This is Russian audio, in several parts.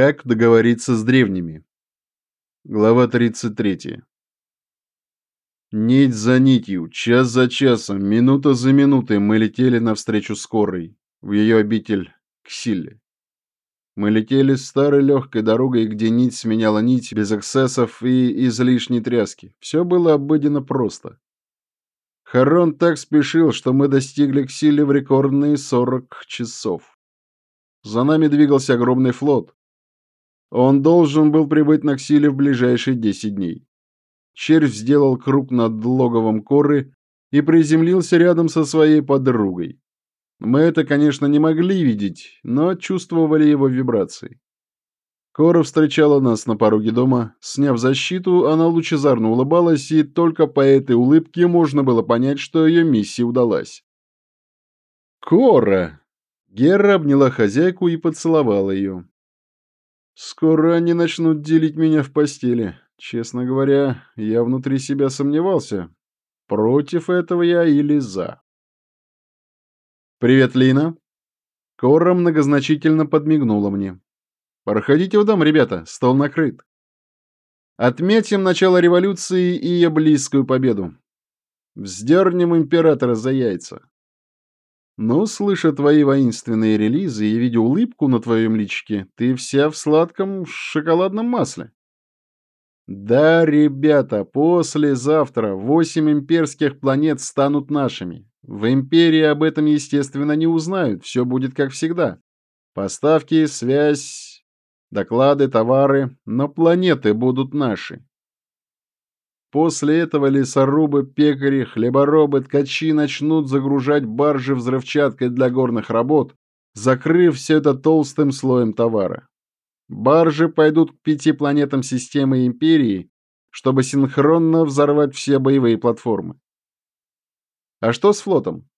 Как договориться с древними? Глава 33. Нить за нитью, час за часом, минута за минутой мы летели навстречу скорой, в ее обитель к силе. Мы летели старой легкой дорогой, где нить сменяла нить, без эксцессов и излишней тряски. Все было обыденно просто. Харон так спешил, что мы достигли к силе в рекордные 40 часов. За нами двигался огромный флот, он должен был прибыть на Ксиле в ближайшие 10 дней. Червь сделал круг над логовом коры и приземлился рядом со своей подругой. Мы это, конечно, не могли видеть, но чувствовали его вибрации. Кора встречала нас на пороге дома. Сняв защиту, она лучезарно улыбалась, и только по этой улыбке можно было понять, что ее миссия удалась. «Кора!» Гера обняла хозяйку и поцеловала ее. Скоро они начнут делить меня в постели. Честно говоря, я внутри себя сомневался, против этого я или за. «Привет, Лина!» Кора многозначительно подмигнула мне. «Проходите в дом, ребята, стол накрыт. Отметим начало революции и ее близкую победу. Вздернем императора за яйца. Но, слыша твои воинственные релизы и видя улыбку на твоем личике, ты вся в сладком шоколадном масле. Да, ребята, послезавтра восемь имперских планет станут нашими. В империи об этом, естественно, не узнают, все будет как всегда. Поставки, связь, доклады, товары, но планеты будут наши. После этого лесорубы, пекари, хлеборобы, ткачи начнут загружать баржи взрывчаткой для горных работ, закрыв все это толстым слоем товара. Баржи пойдут к пяти планетам системы Империи, чтобы синхронно взорвать все боевые платформы. А что с флотом?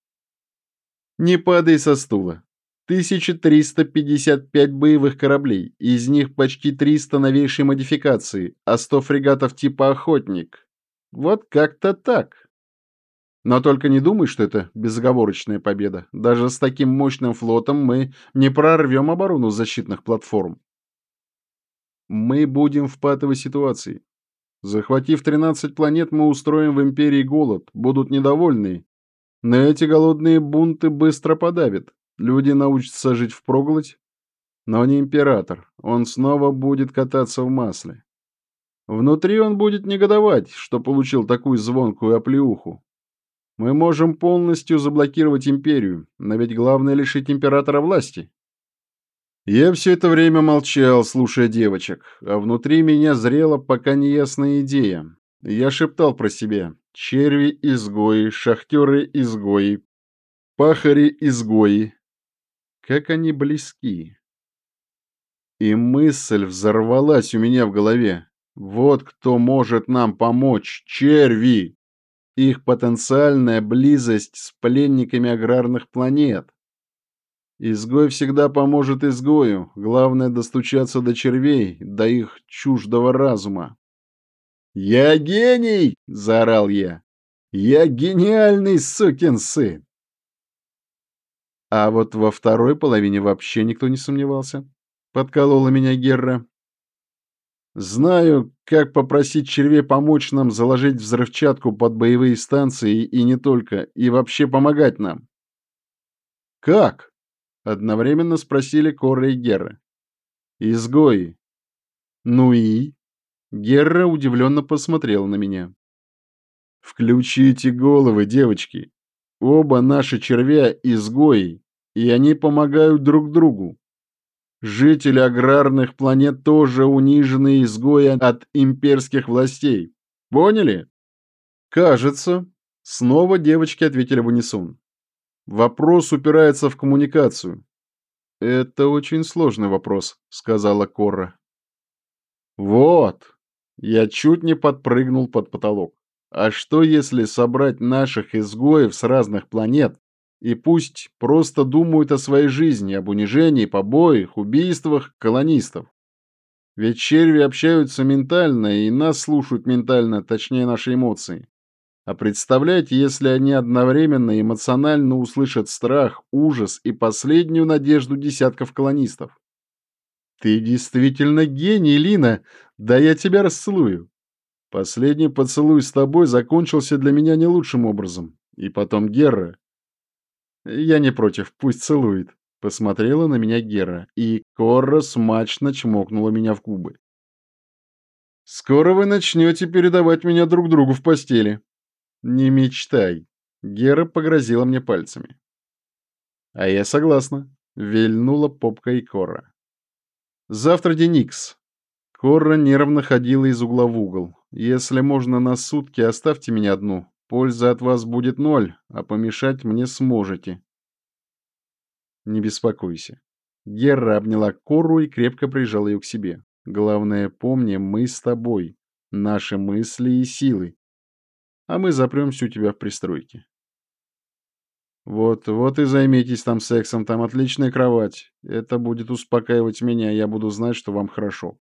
Не падай со стула. 1355 боевых кораблей, из них почти 300 новейшей модификации, а 100 фрегатов типа «Охотник». Вот как-то так. Но только не думай, что это безоговорочная победа. Даже с таким мощным флотом мы не прорвем оборону защитных платформ. Мы будем в патовой ситуации. Захватив 13 планет, мы устроим в Империи голод, будут недовольны. Но эти голодные бунты быстро подавят. Люди научатся жить впроголодь, но не император. Он снова будет кататься в масле. Внутри он будет негодовать, что получил такую звонкую оплеуху. Мы можем полностью заблокировать империю, но ведь главное лишить императора власти. Я все это время молчал, слушая девочек, а внутри меня зрела пока неясная идея. Я шептал про себя. Черви-изгои, шахтеры-изгои, пахари-изгои, как они близки. И мысль взорвалась у меня в голове. Вот кто может нам помочь, черви! Их потенциальная близость с пленниками аграрных планет. Изгой всегда поможет изгою, главное достучаться до червей, до их чуждого разума. «Я гений!» — заорал я. «Я гениальный сукин сын!» А вот во второй половине вообще никто не сомневался. Подколола меня Герра. Знаю, как попросить червей помочь нам заложить взрывчатку под боевые станции и не только, и вообще помогать нам. Как? Одновременно спросили Кора и Герра. Изгои. Ну и? Герра удивленно посмотрела на меня. Включите головы, девочки. Оба наши червя изгои, и они помогают друг другу. Жители аграрных планет тоже унижены изгои от имперских властей. Поняли? Кажется. Снова девочки ответили в унисон. Вопрос упирается в коммуникацию. Это очень сложный вопрос, сказала Корра. Вот. Я чуть не подпрыгнул под потолок. А что если собрать наших изгоев с разных планет и пусть просто думают о своей жизни, об унижении, побоях, убийствах колонистов? Ведь черви общаются ментально и нас слушают ментально, точнее наши эмоции. А представляете, если они одновременно эмоционально услышат страх, ужас и последнюю надежду десятков колонистов? Ты действительно гений, Лина. Да я тебя расцелую. Последний поцелуй с тобой закончился для меня не лучшим образом. И потом Герра. Я не против, пусть целует. Посмотрела на меня Гера, и Корра смачно чмокнула меня в губы. «Скоро вы начнете передавать меня друг другу в постели». «Не мечтай», — Гера погрозила мне пальцами. «А я согласна», — вильнула попкой Корра. «Завтра Деникс». Корра нервно ходила из угла в угол. «Если можно на сутки, оставьте меня одну. Польза от вас будет ноль, а помешать мне сможете. Не беспокойся. Герра обняла Кору и крепко прижала ее к себе. Главное, помни, мы с тобой. Наши мысли и силы. А мы запремся у тебя в пристройке. Вот, вот и займитесь там сексом, там отличная кровать. Это будет успокаивать меня, я буду знать, что вам хорошо.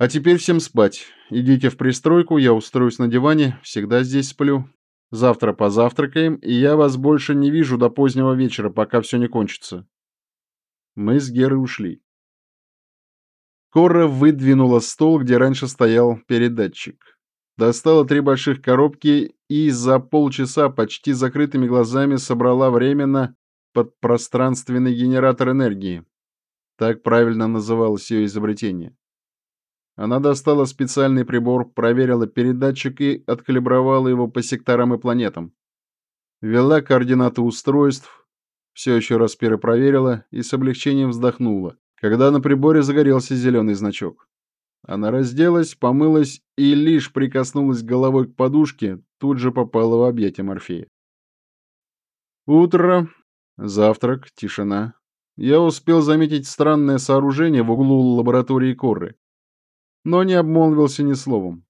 А теперь всем спать. Идите в пристройку, я устроюсь на диване, всегда здесь сплю. Завтра позавтракаем, и я вас больше не вижу до позднего вечера, пока все не кончится. Мы с Герой ушли. Кора выдвинула стол, где раньше стоял передатчик. Достала три больших коробки и за полчаса почти закрытыми глазами собрала временно подпространственный генератор энергии. Так правильно называлось ее изобретение. Она достала специальный прибор, проверила передатчик и откалибровала его по секторам и планетам. Ввела координаты устройств, все еще раз перепроверила и с облегчением вздохнула, когда на приборе загорелся зеленый значок. Она разделась, помылась и лишь прикоснулась головой к подушке, тут же попала в объятия Морфея. Утро, завтрак, тишина. Я успел заметить странное сооружение в углу лаборатории Корры но не обмолвился ни словом.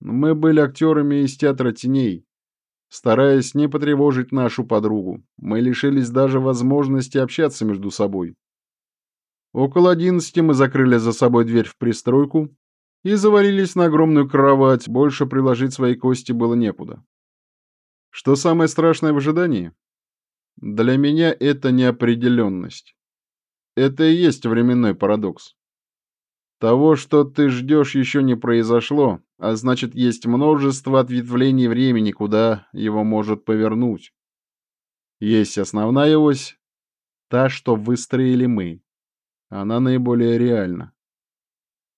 Мы были актерами из театра теней. Стараясь не потревожить нашу подругу, мы лишились даже возможности общаться между собой. Около одиннадцати мы закрыли за собой дверь в пристройку и завалились на огромную кровать, больше приложить свои кости было некуда. Что самое страшное в ожидании? Для меня это неопределенность. Это и есть временной парадокс. Того, что ты ждешь, еще не произошло, а значит, есть множество ответвлений времени, куда его может повернуть. Есть основная ось, та, что выстроили мы. Она наиболее реальна.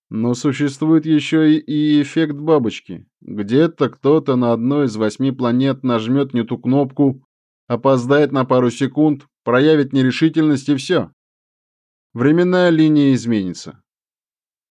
Но существует еще и эффект бабочки. Где-то кто-то на одной из восьми планет нажмет не ту кнопку, опоздает на пару секунд, проявит нерешительность и все. Временная линия изменится.